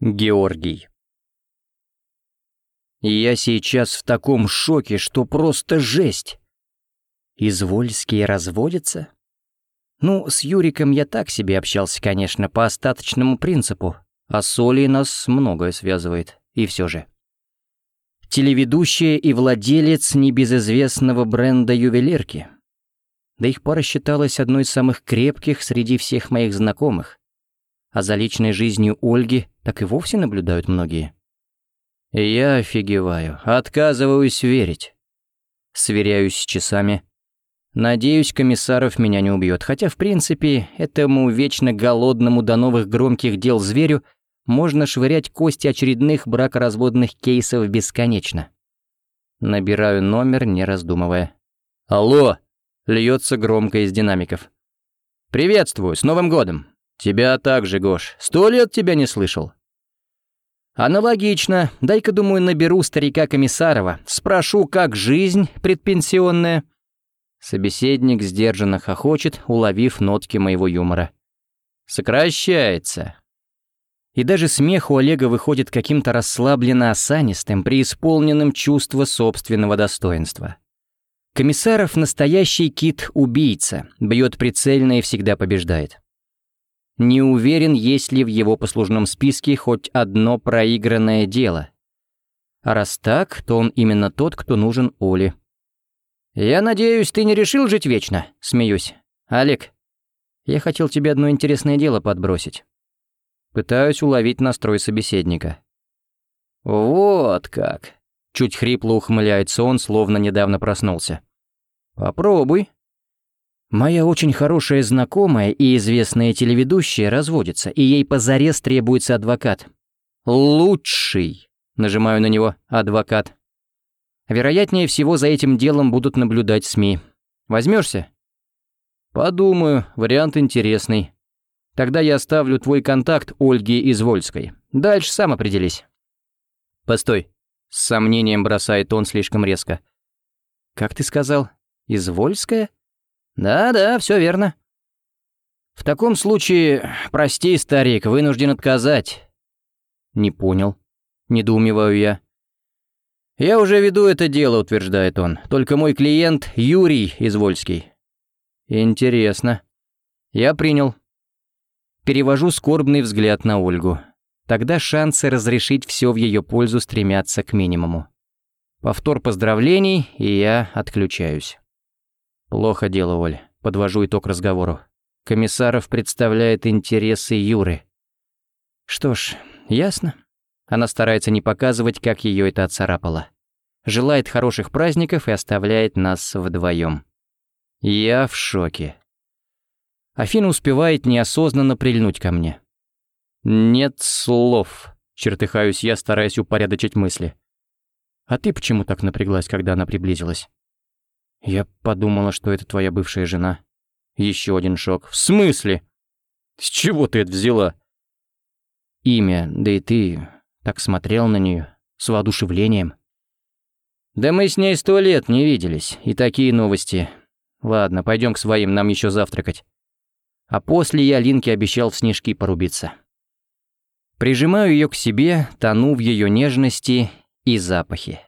Георгий. Я сейчас в таком шоке, что просто жесть. Извольские разводятся? Ну, с Юриком я так себе общался, конечно, по остаточному принципу, а с Олей нас многое связывает, и все же. Телеведущая и владелец небезызвестного бренда ювелирки. Да их пара считалась одной из самых крепких среди всех моих знакомых а за личной жизнью Ольги так и вовсе наблюдают многие. Я офигеваю, отказываюсь верить. Сверяюсь с часами. Надеюсь, комиссаров меня не убьет, хотя, в принципе, этому вечно голодному до новых громких дел зверю можно швырять кости очередных бракоразводных кейсов бесконечно. Набираю номер, не раздумывая. «Алло!» — льется громко из динамиков. «Приветствую, с Новым годом! «Тебя также, Гош. Сто лет тебя не слышал». «Аналогично. Дай-ка, думаю, наберу старика Комиссарова. Спрошу, как жизнь предпенсионная». Собеседник сдержанно хохочет, уловив нотки моего юмора. «Сокращается». И даже смех у Олега выходит каким-то расслабленно осанистым, преисполненным чувства собственного достоинства. Комиссаров настоящий кит-убийца, бьет прицельно и всегда побеждает. Не уверен, есть ли в его послужном списке хоть одно проигранное дело. А раз так, то он именно тот, кто нужен Оле. «Я надеюсь, ты не решил жить вечно?» — смеюсь. «Олег, я хотел тебе одно интересное дело подбросить». Пытаюсь уловить настрой собеседника. «Вот как!» — чуть хрипло ухмыляется он, словно недавно проснулся. «Попробуй», Моя очень хорошая знакомая и известная телеведущая разводится, и ей позарез требуется адвокат. Лучший, нажимаю на него, адвокат. Вероятнее всего, за этим делом будут наблюдать СМИ. Возьмешься? Подумаю, вариант интересный. Тогда я оставлю твой контакт Ольге Извольской. Дальше сам определись. Постой. С сомнением бросает он слишком резко. Как ты сказал? Извольская? «Да-да, все верно». «В таком случае, прости, старик, вынужден отказать». «Не понял», — недоумеваю я. «Я уже веду это дело», — утверждает он. «Только мой клиент Юрий Извольский». «Интересно». «Я принял». Перевожу скорбный взгляд на Ольгу. Тогда шансы разрешить все в ее пользу стремятся к минимуму. Повтор поздравлений, и я отключаюсь. «Плохо дело, Оль. Подвожу итог разговору. Комиссаров представляет интересы Юры». «Что ж, ясно». Она старается не показывать, как ее это отцарапало. Желает хороших праздников и оставляет нас вдвоем. Я в шоке. Афина успевает неосознанно прильнуть ко мне. «Нет слов», — чертыхаюсь я, стараясь упорядочить мысли. «А ты почему так напряглась, когда она приблизилась?» «Я подумала, что это твоя бывшая жена». Еще один шок. «В смысле? С чего ты это взяла?» «Имя, да и ты так смотрел на нее с воодушевлением». «Да мы с ней сто лет не виделись, и такие новости. Ладно, пойдем к своим, нам еще завтракать». А после я Линке обещал в снежки порубиться. Прижимаю ее к себе, тону в ее нежности и запахе.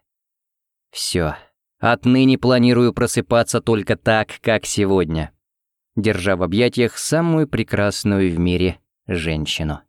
Все. Отныне планирую просыпаться только так, как сегодня, держа в объятиях самую прекрасную в мире женщину.